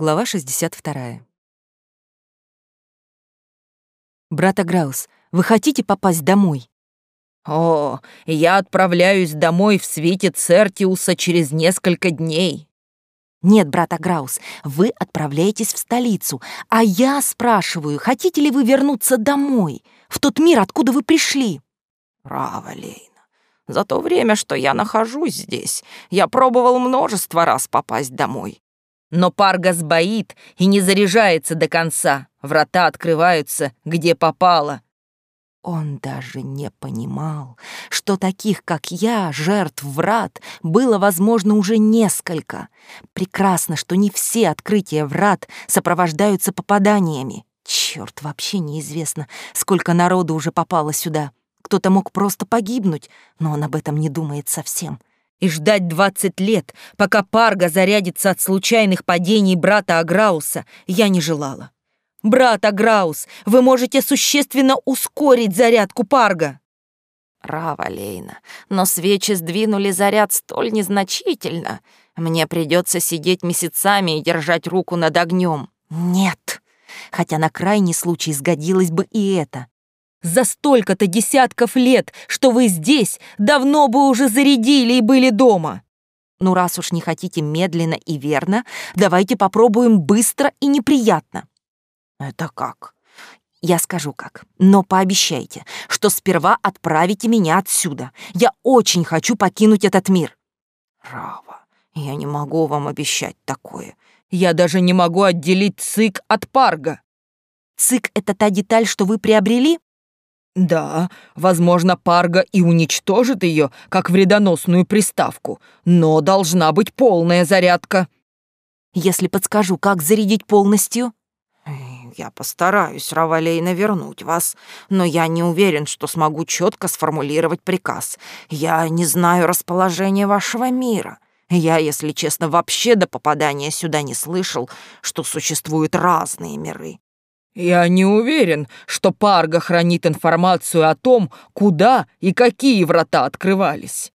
Глава 62. «Брат Аграус, вы хотите попасть домой?» «О, я отправляюсь домой в свете Цертиуса через несколько дней». «Нет, брат Аграус, вы отправляетесь в столицу, а я спрашиваю, хотите ли вы вернуться домой, в тот мир, откуда вы пришли?» «Равалейна, за то время, что я нахожусь здесь, я пробовал множество раз попасть домой. Но Парга сбоит и не заряжается до конца. Врата открываются, где попало. Он даже не понимал, что таких, как я, жертв врат, было, возможно, уже несколько. Прекрасно, что не все открытия врат сопровождаются попаданиями. Черт, вообще неизвестно, сколько народу уже попало сюда. Кто-то мог просто погибнуть, но он об этом не думает совсем и ждать двадцать лет, пока Парга зарядится от случайных падений брата Аграуса, я не желала. «Брат Аграус, вы можете существенно ускорить зарядку Парга!» «Рава, Лейна, но свечи сдвинули заряд столь незначительно. Мне придется сидеть месяцами и держать руку над огнем. «Нет!» Хотя на крайний случай сгодилось бы и это. За столько-то десятков лет, что вы здесь, давно бы уже зарядили и были дома. Ну, раз уж не хотите медленно и верно, давайте попробуем быстро и неприятно. Это как? Я скажу как, но пообещайте, что сперва отправите меня отсюда. Я очень хочу покинуть этот мир. Рава, я не могу вам обещать такое. Я даже не могу отделить цик от парга. Цик — это та деталь, что вы приобрели? Да, возможно, Парга и уничтожит ее, как вредоносную приставку, но должна быть полная зарядка. Если подскажу, как зарядить полностью? Я постараюсь, Равалейна, вернуть вас, но я не уверен, что смогу четко сформулировать приказ. Я не знаю расположения вашего мира. Я, если честно, вообще до попадания сюда не слышал, что существуют разные миры. «Я не уверен, что Парга хранит информацию о том, куда и какие врата открывались».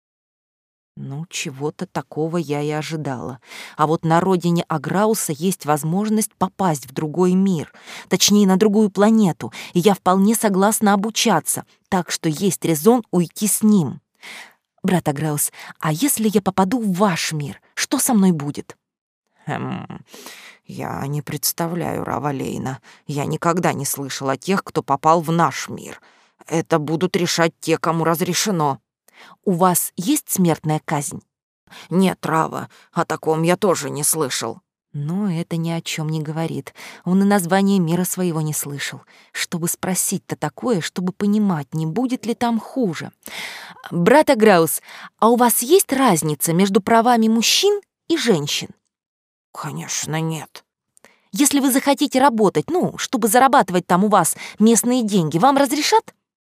Ну, чего-то такого я и ожидала. А вот на родине Аграуса есть возможность попасть в другой мир, точнее, на другую планету, и я вполне согласна обучаться, так что есть резон уйти с ним. Брат Аграус, а если я попаду в ваш мир, что со мной будет? Хм, я не представляю Равалейна. Я никогда не слышал о тех, кто попал в наш мир. Это будут решать те, кому разрешено. У вас есть смертная казнь? Нет, Рава, о таком я тоже не слышал. Но это ни о чем не говорит. Он и название мира своего не слышал. Чтобы спросить-то такое, чтобы понимать, не будет ли там хуже. Брат Аграус, а у вас есть разница между правами мужчин и женщин? «Конечно, нет». «Если вы захотите работать, ну, чтобы зарабатывать там у вас местные деньги, вам разрешат?»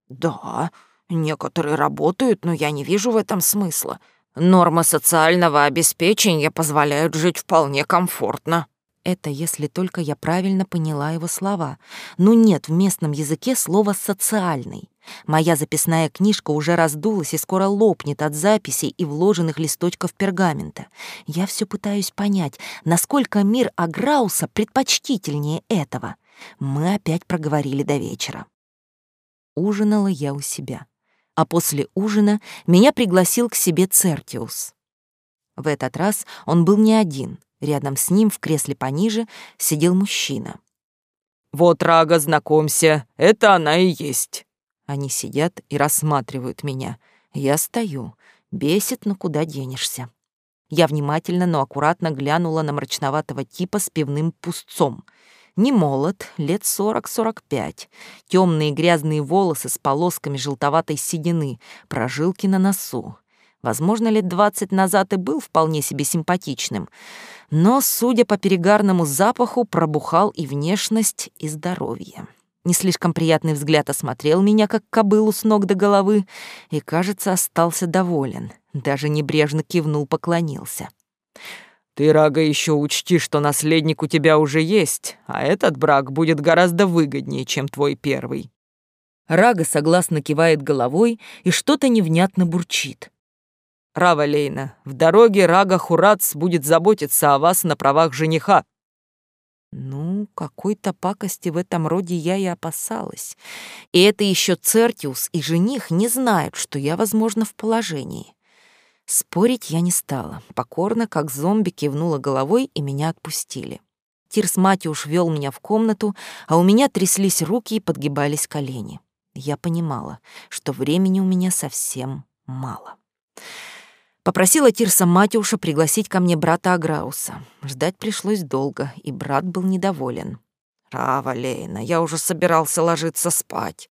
«Да, некоторые работают, но я не вижу в этом смысла. Нормы социального обеспечения позволяют жить вполне комфортно». Это если только я правильно поняла его слова. Ну нет в местном языке слова «социальный». Моя записная книжка уже раздулась и скоро лопнет от записей и вложенных листочков пергамента. Я все пытаюсь понять, насколько мир Аграуса предпочтительнее этого. Мы опять проговорили до вечера. Ужинала я у себя. А после ужина меня пригласил к себе Цертиус. В этот раз он был не один. Рядом с ним, в кресле пониже, сидел мужчина. «Вот, Рага, знакомься, это она и есть». Они сидят и рассматривают меня. Я стою. Бесит, но куда денешься. Я внимательно, но аккуратно глянула на мрачноватого типа с пивным пустцом. Не молод, лет сорок-сорок пять. Темные грязные волосы с полосками желтоватой седины, прожилки на носу. Возможно, лет двадцать назад и был вполне себе симпатичным, но, судя по перегарному запаху, пробухал и внешность, и здоровье не слишком приятный взгляд осмотрел меня, как кобылу с ног до головы, и, кажется, остался доволен. Даже небрежно кивнул, поклонился. «Ты, Рага, еще учти, что наследник у тебя уже есть, а этот брак будет гораздо выгоднее, чем твой первый». Рага согласно кивает головой и что-то невнятно бурчит. «Рава Лейна, в дороге Рага Хурац будет заботиться о вас на правах жениха. Ну, какой-то пакости в этом роде я и опасалась. И это еще Цертиус и жених не знают, что я, возможно, в положении. Спорить я не стала. Покорно, как зомби, кивнула головой, и меня отпустили. Тирс Матюш вел меня в комнату, а у меня тряслись руки и подгибались колени. Я понимала, что времени у меня совсем мало. Попросила Тирса Матюша пригласить ко мне брата Аграуса. Ждать пришлось долго, и брат был недоволен. «Рава, Лейна, я уже собирался ложиться спать».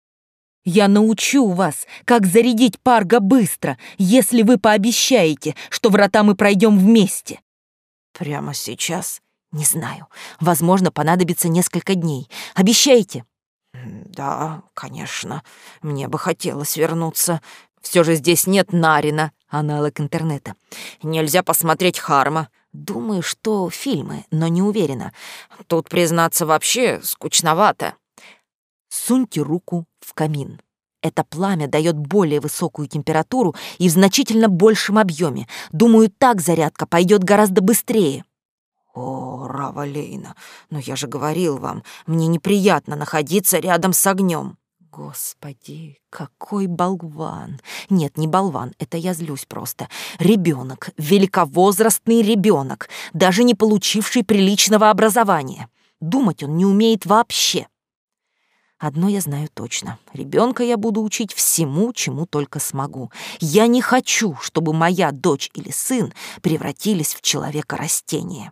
«Я научу вас, как зарядить парга быстро, если вы пообещаете, что врата мы пройдем вместе». «Прямо сейчас?» «Не знаю. Возможно, понадобится несколько дней. Обещайте». «Да, конечно. Мне бы хотелось вернуться. Все же здесь нет Нарина, аналог интернета. Нельзя посмотреть Харма. Думаю, что фильмы, но не уверена. Тут, признаться, вообще скучновато. Суньте руку в камин. Это пламя дает более высокую температуру и в значительно большем объеме. Думаю, так зарядка пойдет гораздо быстрее. О, Равалейна, но я же говорил вам, мне неприятно находиться рядом с огнем. Господи, какой болван! Нет, не болван, это я злюсь просто. Ребенок, великовозрастный ребенок, даже не получивший приличного образования. Думать он не умеет вообще. Одно я знаю точно. Ребенка я буду учить всему, чему только смогу. Я не хочу, чтобы моя дочь или сын превратились в человека-растение.